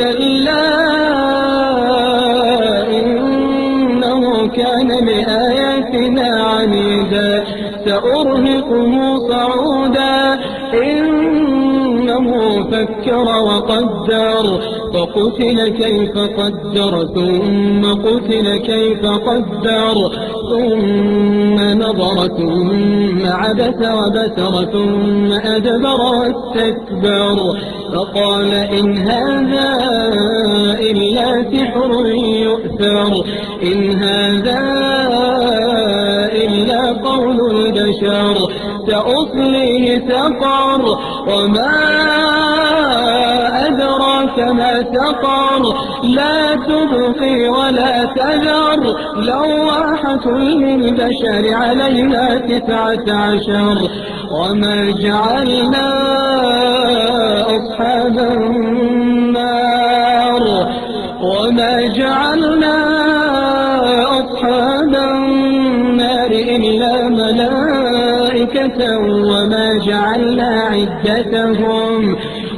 كلا إنه كان لآياتنا عنيدا سأرهقه صعودا إنه فكر وقدر فقتل كيف قدر ثم قتل كيف قدر ثم نظر ثم عبس وبسر ثم أدبر واستكبر فقال إن هذا إلا سحر يؤثر إن هذا إلا قول البشر سأصليه سقر وما أدراك ما سقر لا تبقي ولا تذر. لواحة للبشر عليها تسعة عشر. وما جعلنا أصحاب النار. وما جعلنا أصحاب النار إلا ملائكة. وما جعلنا عدتهم.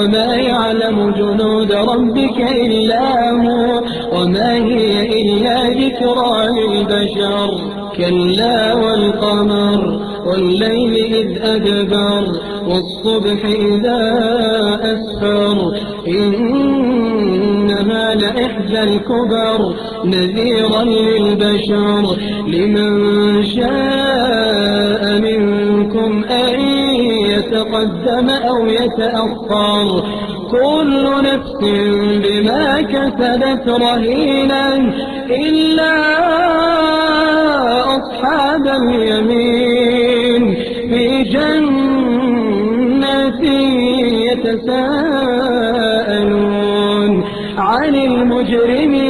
وما يعلم جنود ربك إلا هو وما هي إلا ذكرى للبشر كلا والقمر والليل إذ أدبر والصبح إذا أسفر إنها لإحدى الكبر نذيرا للبشر لمن شاء منكم أن يتقدم أو يتأخر. كل نفس بما كسبت رهينا إلا أصحاب اليمين. في جنات يتساءلون عن المجرمين.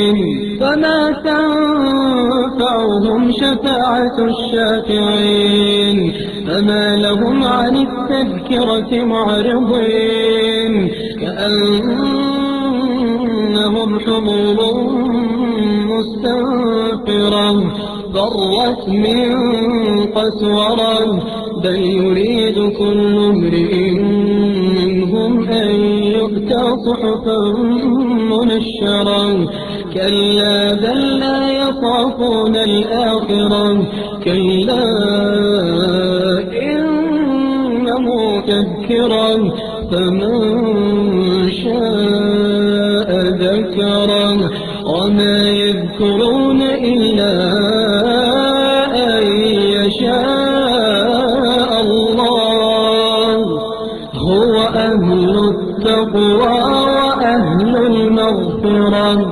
فما تنفعهم شفاعة الشافعين فما لهم عن التذكرة معرضين كأنهم حمر مستنفرة ضرت من قسورة بل يريد كل امرئ منهم أن يؤتى صحفا منشرا كلا بل لا يخافون الآخرة. كلا إنه تذكرا فمن شاء ذكر ذكره. وما يذكرون إلا أن يشاء الله. هو أهل التقوى وأهل المغفرة.